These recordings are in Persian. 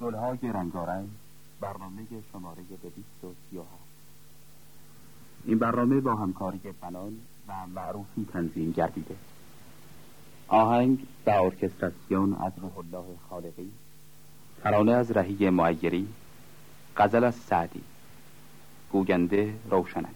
گلهای رنگارنگ برنامه شماره و سی این برنامه با همکاری بنان و معروفی تنظیم گردیده. آهنگ و ارکستراسیون از روح الله خالقی ترانه از رهی معیری غزل از سعدی. گوگنده روشنک.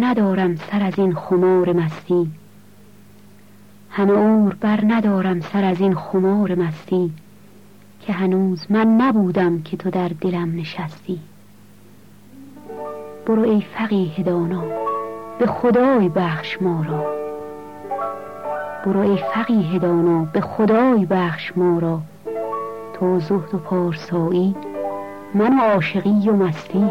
ندارم سر از این خمار مستی. همه عمر بر ندارم سر از این خمار مستی. که هنوز من نبودم که تو در دلم نشستی. برو ای فقیه دانا به خدای بخش ما را. برو ای فقیه دانا به خدای بخش ما را. تو زهد و پارسایی من عاشقی و مستی.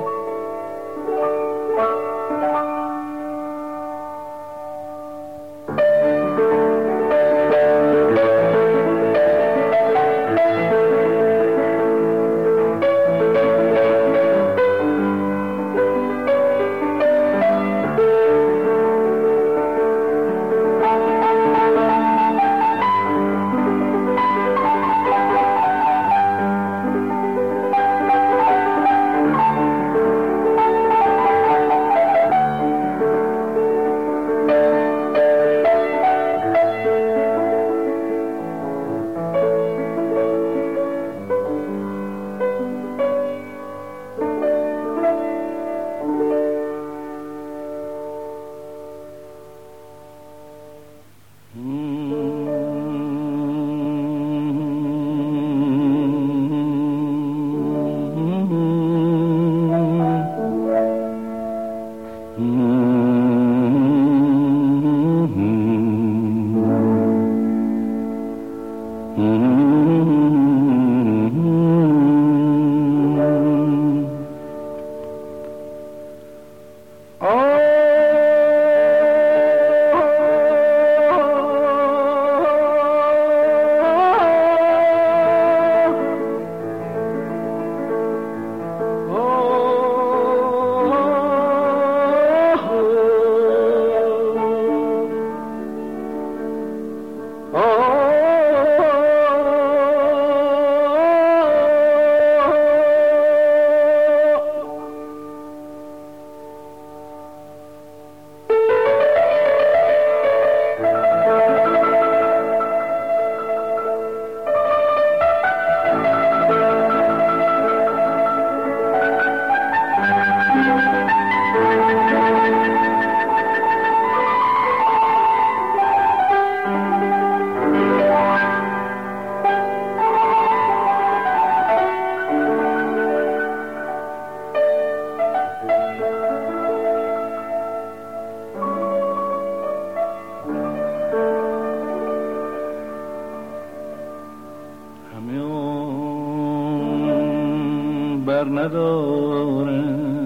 ندارم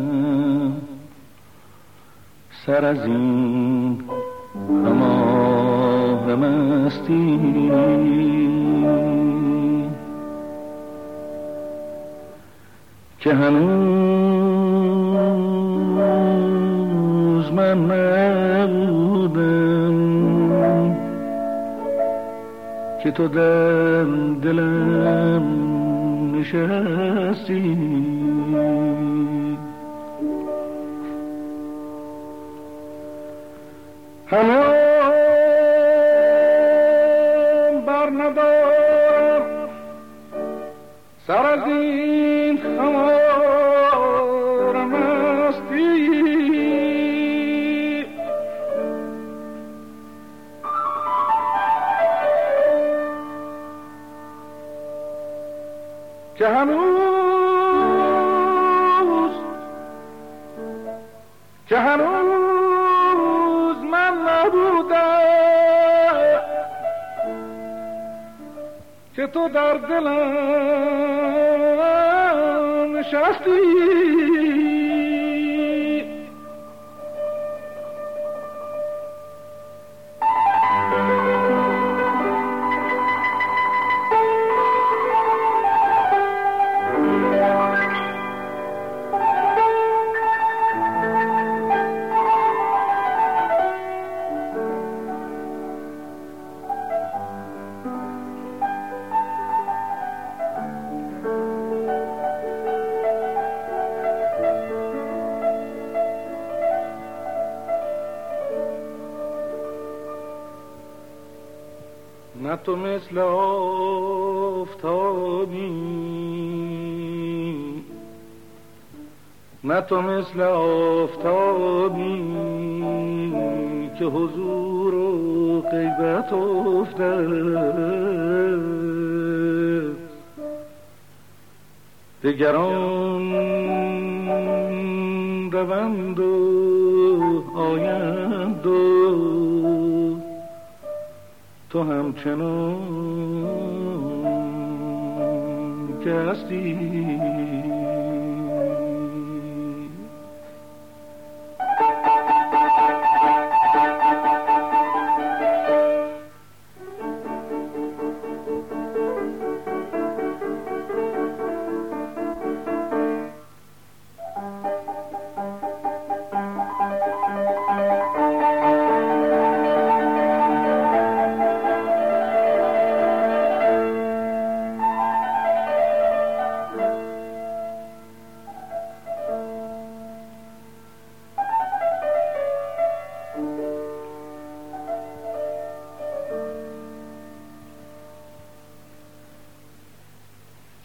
سر از این همه مستی که هنوز من نبودم که تو در دلم نشستی هنوز بر ندارم سر از این خمارم تو در دلم نشستی. تو مثل آفتابی. نه تو مثل آفتابی که حضور و غیبت افتد دگران روند و آیند تو همچنان که هستی.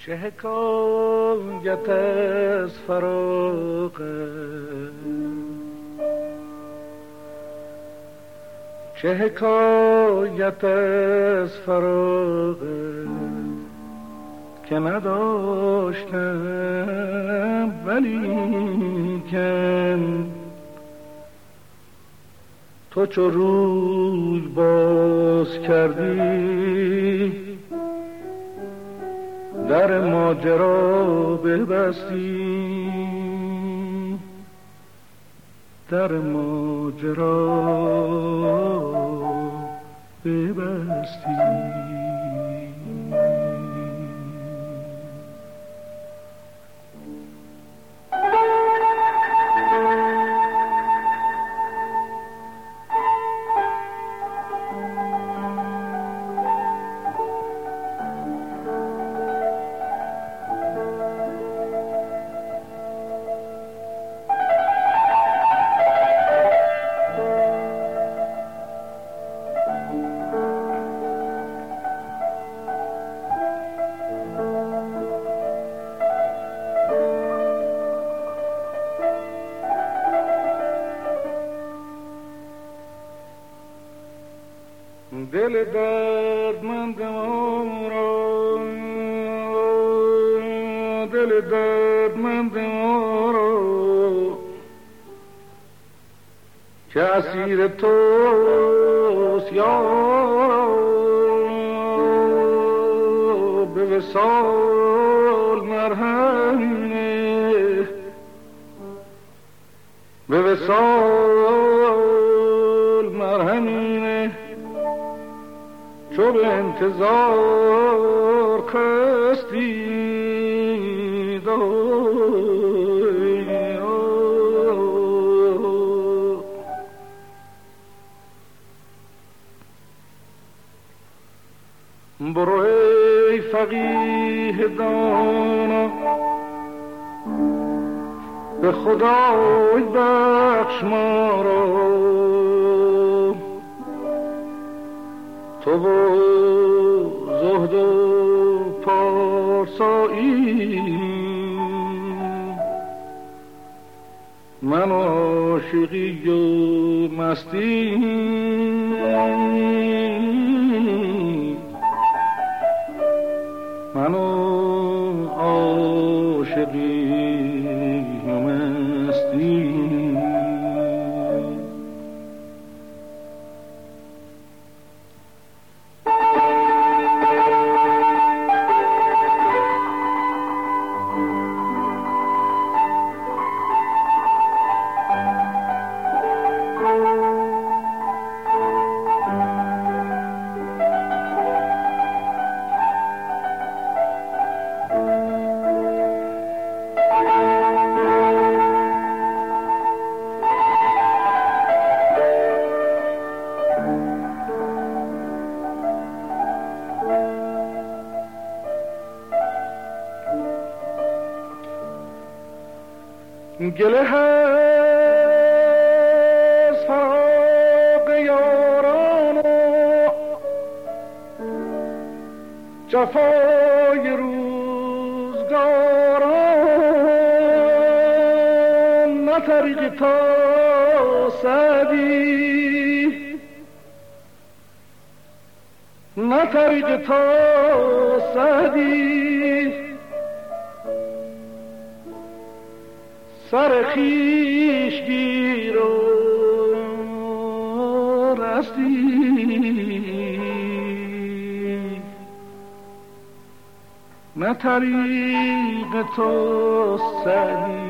چه حکایت از فراق. چه حکایت از فراق. که نداشتم ولی کن. تو چو روی باز کردی در ماجرا ببستی. در ماجرا ببستی. توست یا به وسال به انتظار کستی برو ای فقیه دانا. به خدای بخش ما را تو با زهد و پارسایی. من عاشقی و مستی. hermano گله هست فراق یاران و جفای روزگاران نه طریق تا سدی نه طریق تا خیش گیر و رستی. نه طریق تو سری.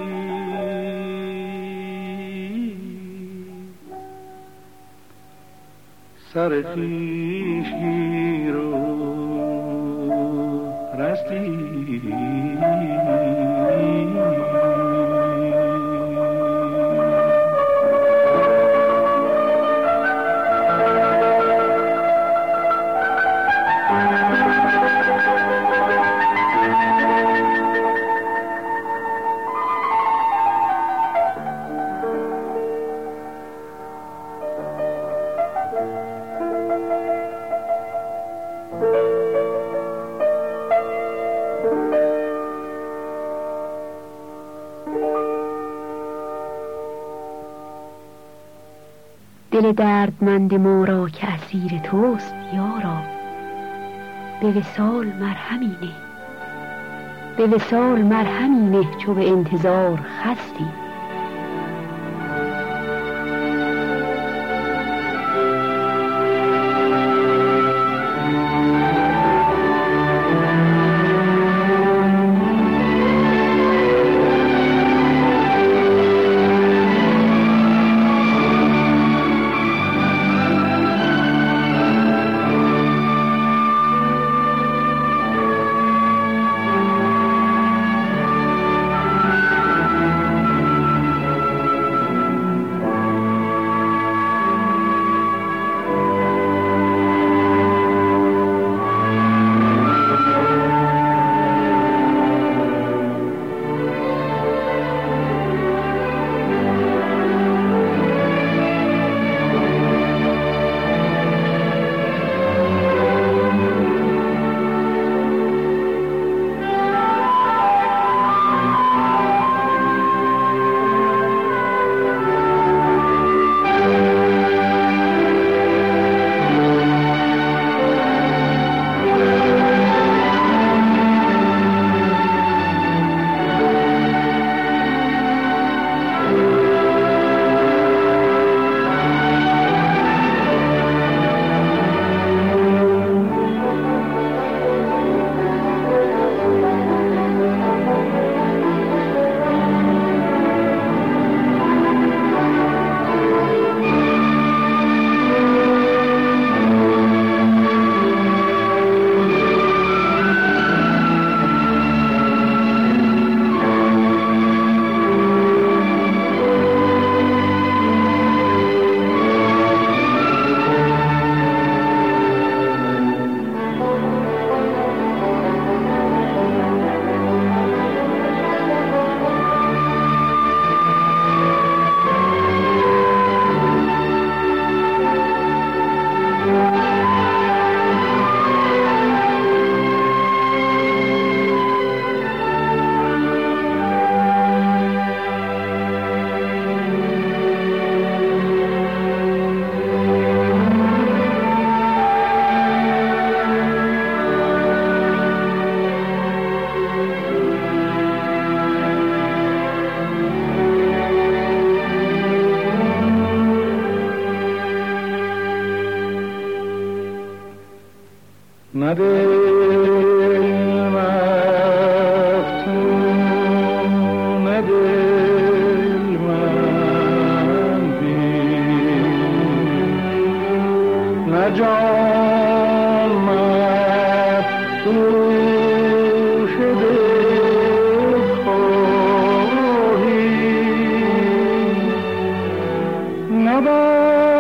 سر خیش گیر و رستی. دل دردمند ما را که اسیر توست یارا. به وسال مرهمی نه به وسال مرهمی نه چو به انتظار خستی. never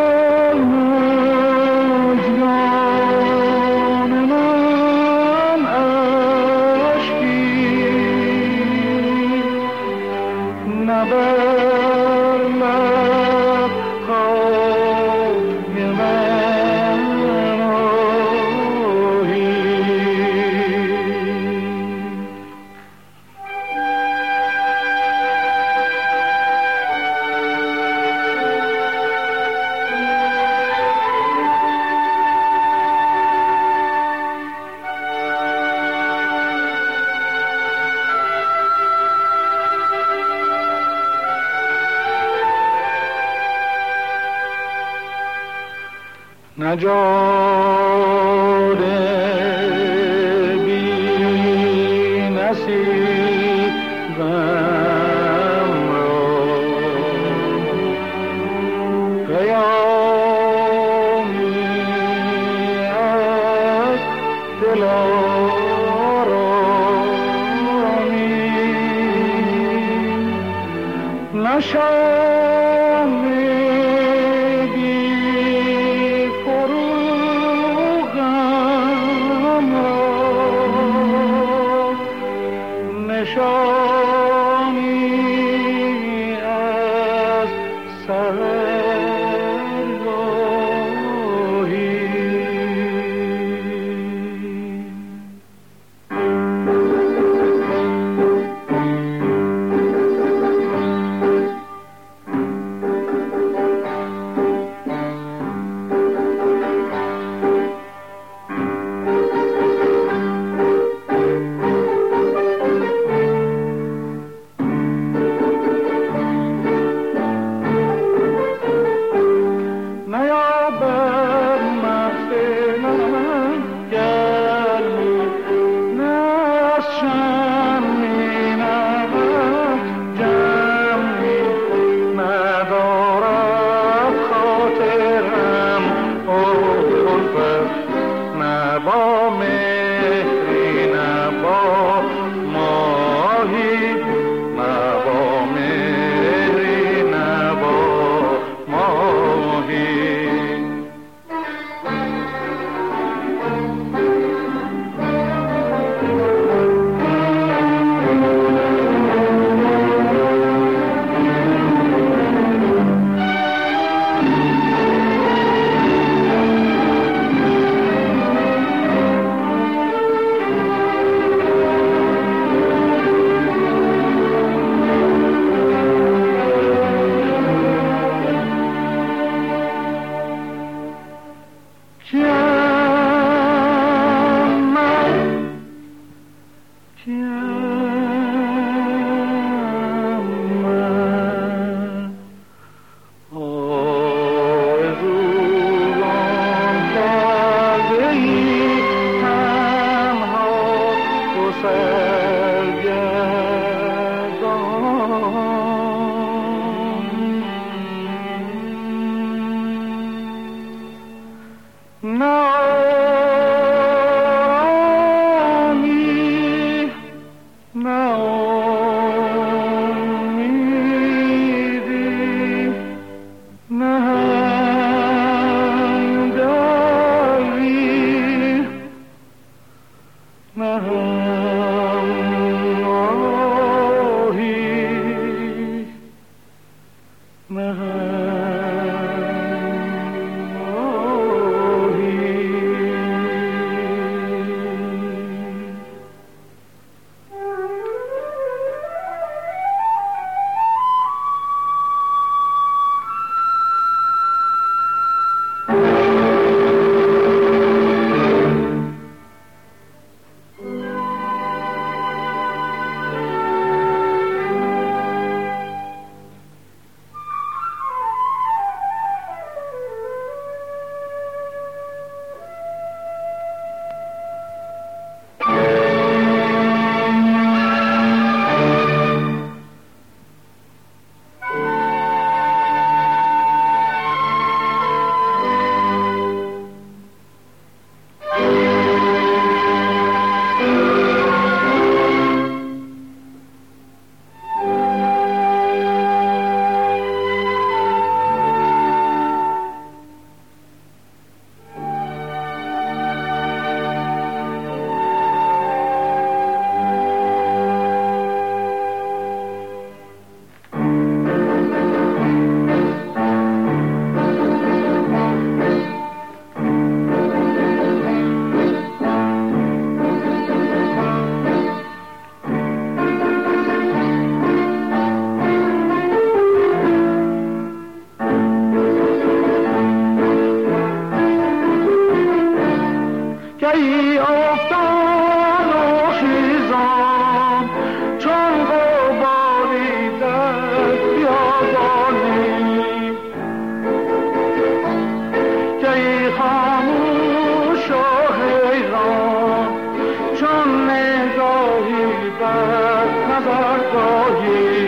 بر